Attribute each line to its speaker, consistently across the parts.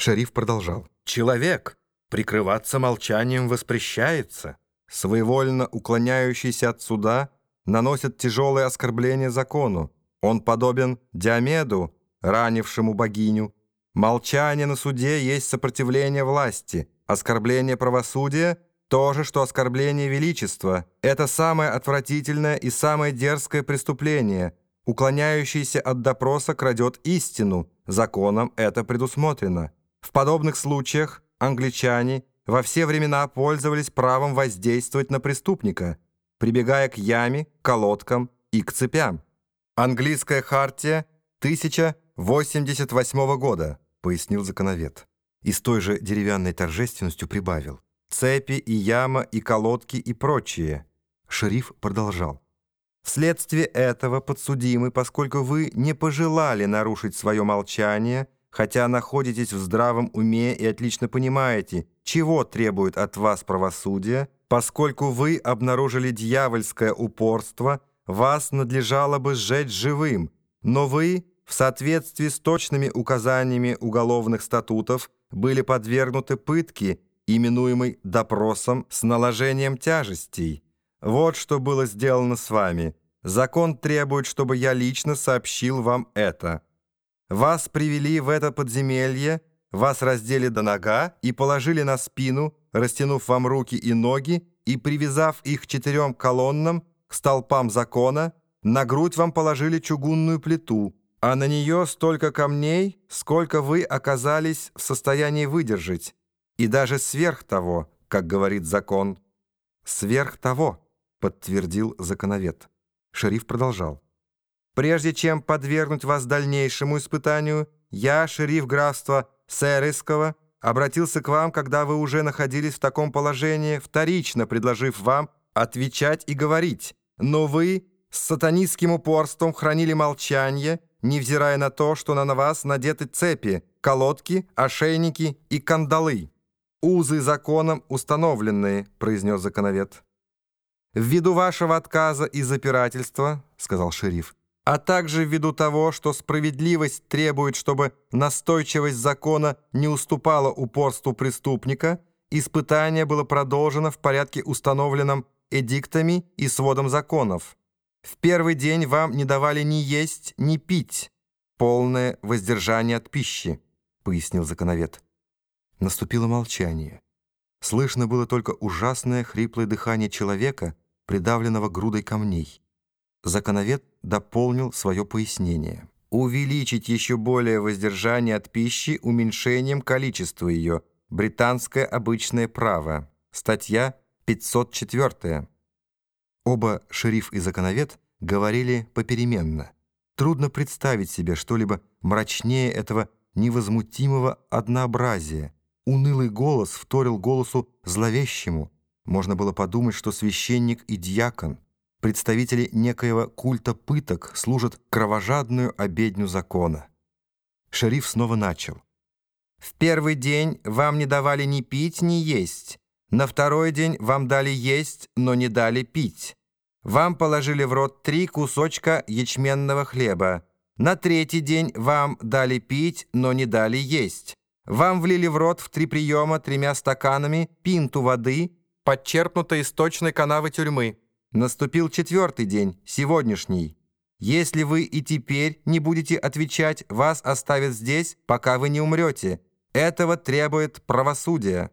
Speaker 1: Шериф продолжал.
Speaker 2: «Человек прикрываться молчанием воспрещается.
Speaker 1: Своевольно уклоняющийся от суда наносит тяжелые оскорбления закону. Он подобен Диомеду, ранившему богиню. Молчание на суде есть сопротивление власти. Оскорбление правосудия – то же, что оскорбление величества. Это самое отвратительное и самое дерзкое преступление. Уклоняющийся от допроса крадет истину. Законом это предусмотрено. В подобных случаях англичане во все времена пользовались правом воздействовать на преступника, прибегая к яме, колодкам и к цепям. Английская хартия 1088 года, пояснил законовед. И с той же деревянной торжественностью прибавил. Цепи и яма, и колодки, и прочие. Шериф продолжал. Вследствие этого подсудимый, поскольку вы не пожелали нарушить свое молчание, хотя находитесь в здравом уме и отлично понимаете, чего требует от вас правосудие, поскольку вы обнаружили дьявольское упорство, вас надлежало бы сжечь живым, но вы, в соответствии с точными указаниями уголовных статутов, были подвергнуты пытке, именуемой допросом с наложением тяжестей. Вот что было сделано с вами. Закон требует, чтобы я лично сообщил вам это». Вас привели в это подземелье, вас раздели до нога и положили на спину, растянув вам руки и ноги и привязав их четырем колоннам, к столпам закона, на грудь вам положили чугунную плиту, а на нее столько камней, сколько вы оказались в состоянии выдержать, и даже сверх того, как говорит закон. «Сверх того», — подтвердил законовед. Шериф продолжал. Прежде чем подвергнуть вас дальнейшему испытанию, я, шериф графства Сериского, обратился к вам, когда вы уже находились в таком положении, вторично предложив вам отвечать и говорить. Но вы с сатанистским упорством хранили молчание, невзирая на то, что на вас надеты цепи, колодки, ошейники и кандалы. «Узы законом установленные», — произнес законовед. «Ввиду вашего отказа и запирательства», — сказал шериф, а также ввиду того, что справедливость требует, чтобы настойчивость закона не уступала упорству преступника, испытание было продолжено в порядке, установленном эдиктами и сводом законов. В первый день вам не давали ни есть, ни пить. Полное воздержание от пищи, пояснил законовед. Наступило молчание. Слышно было только ужасное хриплое дыхание человека, придавленного грудой камней. Законовед дополнил свое пояснение. Увеличить еще более воздержание от пищи уменьшением количества ее. Британское обычное право. Статья 504. Оба шериф и законовед говорили попеременно. Трудно представить себе что-либо мрачнее этого невозмутимого однообразия. Унылый голос вторил голосу зловещему. Можно было подумать, что священник и дьякон — представители некоего культа пыток служат кровожадную обедню закона. Шериф снова начал. «В первый день вам не давали ни пить, ни есть. На второй день вам дали есть, но не дали пить. Вам положили в рот три кусочка ячменного хлеба. На третий день вам дали пить, но не дали есть. Вам влили в рот в три приема тремя стаканами пинту воды, подчерпнутой из точной канавы тюрьмы. Наступил четвертый день, сегодняшний. Если вы и теперь не будете отвечать, вас оставят здесь, пока вы не умрете. Этого требует правосудие».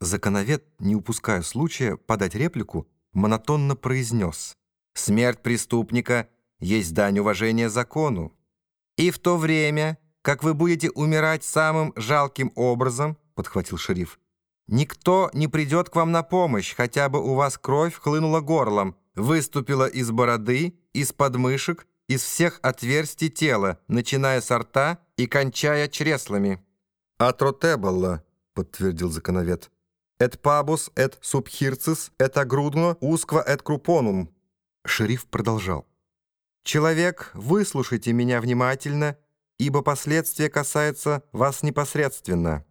Speaker 1: Законовед, не упуская случая подать реплику, монотонно произнес «Смерть преступника есть дань уважения закону. И в то время, как вы будете умирать самым жалким образом, подхватил шериф, Никто не придет к вам на помощь, хотя бы у вас кровь хлынула горлом, выступила из бороды, из подмышек, из всех отверстий тела, начиная с рта и кончая чреслами». «Атротебалла», — подтвердил законовед. «Эт пабус, эт субхирцис, эт агрудно, усква, эт крупонум». Шериф продолжал. «Человек, выслушайте меня внимательно, ибо последствия касаются вас непосредственно».